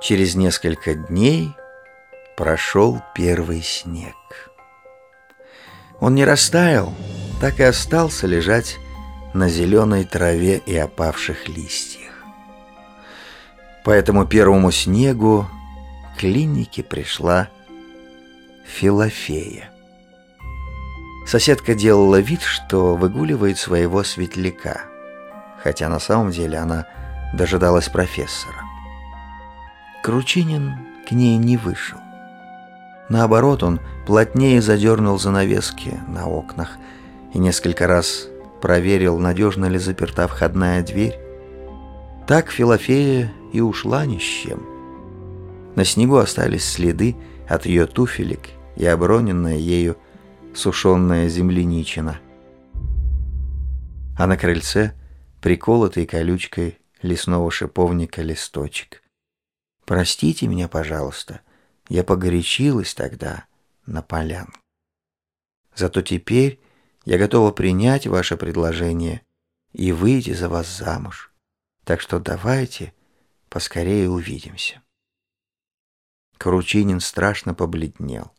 Через несколько дней прошел первый снег. Он не растаял, так и остался лежать на зеленой траве и опавших листьях. По этому первому снегу к клинике пришла Филофея. Соседка делала вид, что выгуливает своего светляка, хотя на самом деле она дожидалась профессора. Кручинин к ней не вышел. Наоборот, он плотнее задернул занавески на окнах и несколько раз проверил, надежно ли заперта входная дверь. Так Филофея и ушла ни с чем. На снегу остались следы от ее туфелек и оброненная ею сушеная земляничина. А на крыльце приколотый колючкой лесного шиповника листочек. «Простите меня, пожалуйста, я погорячилась тогда на полян. Зато теперь я готова принять ваше предложение и выйти за вас замуж. Так что давайте поскорее увидимся». Кручинин страшно побледнел,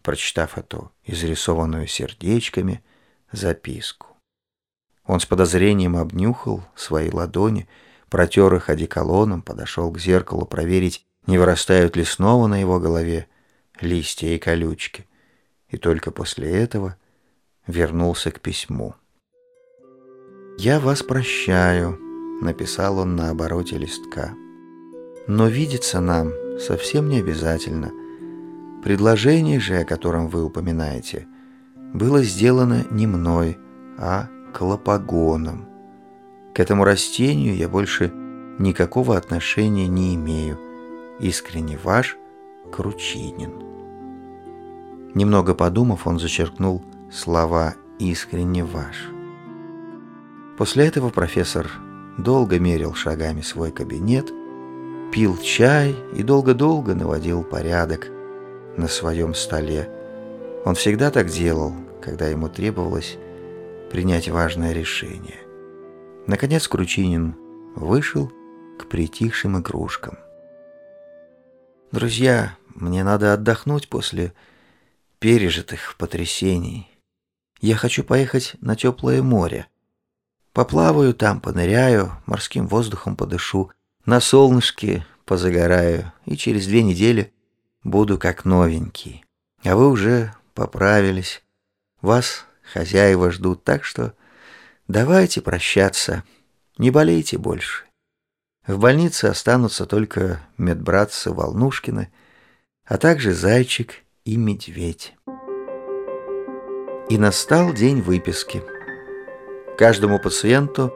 прочитав эту изрисованную сердечками записку. Он с подозрением обнюхал свои ладони, протер их одеколоном, подошел к зеркалу проверить, не вырастают ли снова на его голове листья и колючки, и только после этого вернулся к письму. «Я вас прощаю», — написал он на обороте листка. «Но видеться нам совсем не обязательно. Предложение же, о котором вы упоминаете, было сделано не мной, а клопогоном. К этому растению я больше никакого отношения не имею. Искренне ваш Кручинин. Немного подумав, он зачеркнул слова «искренне ваш». После этого профессор долго мерил шагами свой кабинет, пил чай и долго-долго наводил порядок на своем столе. Он всегда так делал, когда ему требовалось принять важное решение. Наконец Кручинин вышел к притихшим игрушкам. «Друзья, мне надо отдохнуть после пережитых потрясений. Я хочу поехать на теплое море. Поплаваю там, поныряю, морским воздухом подышу, на солнышке позагораю и через две недели буду как новенький. А вы уже поправились. Вас хозяева ждут, так что давайте прощаться. Не болейте больше. В больнице останутся только медбратцы Волнушкины, а также Зайчик и Медведь. И настал день выписки. Каждому пациенту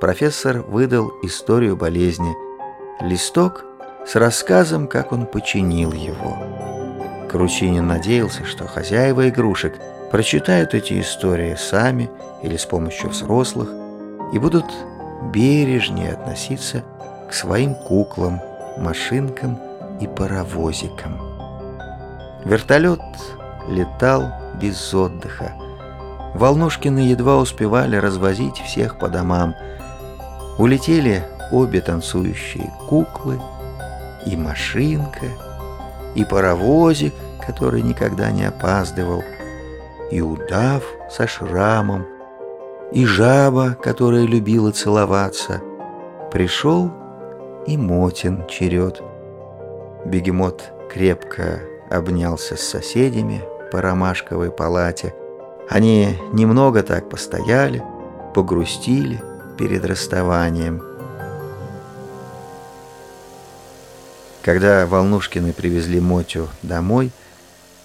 профессор выдал историю болезни – листок с рассказом, как он починил его. Кручинин надеялся, что хозяева игрушек прочитают эти истории сами или с помощью взрослых и будут бережнее относиться к своим куклам, машинкам и паровозикам. Вертолет летал без отдыха. Волнушкины едва успевали развозить всех по домам. Улетели обе танцующие куклы, и машинка, и паровозик, который никогда не опаздывал, и удав со шрамом, и жаба, которая любила целоваться. Пришел и Мотин черед. Бегемот крепко обнялся с соседями по ромашковой палате. Они немного так постояли, погрустили перед расставанием – Когда Волнушкины привезли Мотю домой,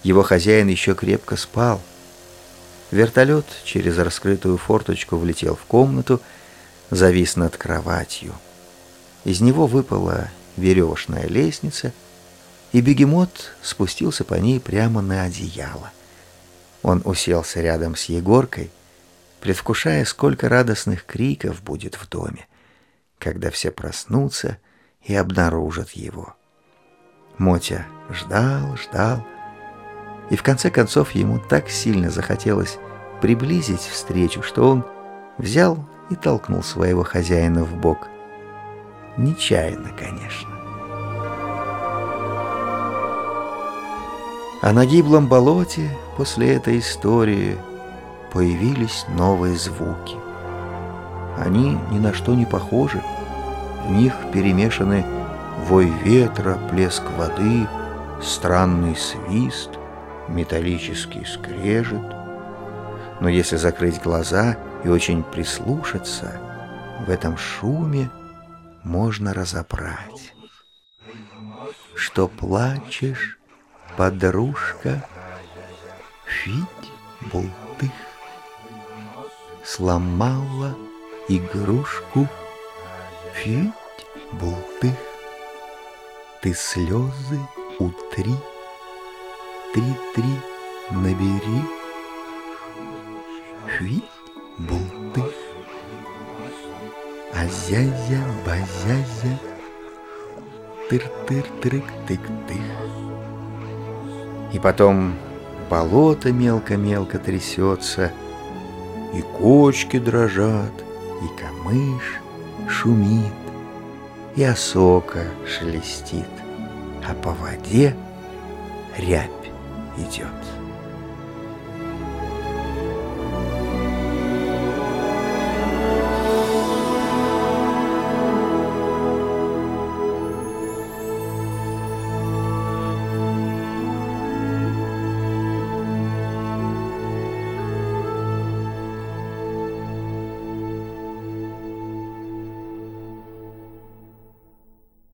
его хозяин еще крепко спал. Вертолет через раскрытую форточку влетел в комнату, завис над кроватью. Из него выпала веревочная лестница, и бегемот спустился по ней прямо на одеяло. Он уселся рядом с Егоркой, предвкушая, сколько радостных криков будет в доме, когда все проснутся и обнаружат его. Мотя ждал, ждал, и в конце концов ему так сильно захотелось приблизить встречу, что он взял и толкнул своего хозяина в бок. Нечаянно, конечно. А на гиблом болоте после этой истории появились новые звуки. Они ни на что не похожи. В них перемешаны вой ветра, плеск воды, странный свист, металлический скрежет. Но если закрыть глаза и очень прислушаться, в этом шуме можно разобрать, что плачешь, подружка, фить бултых, сломала игрушку, фить бултых, ты слезы утри, три-три набери, фить бултых, а зязя-базязя, тыр-тыр-трык-тык-тых. И потом болото мелко-мелко трясется, И кочки дрожат, и камыш шумит, И осока шелестит, а по воде рябь идет.